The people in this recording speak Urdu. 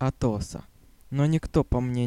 اتوسہ نونیک توپموسہ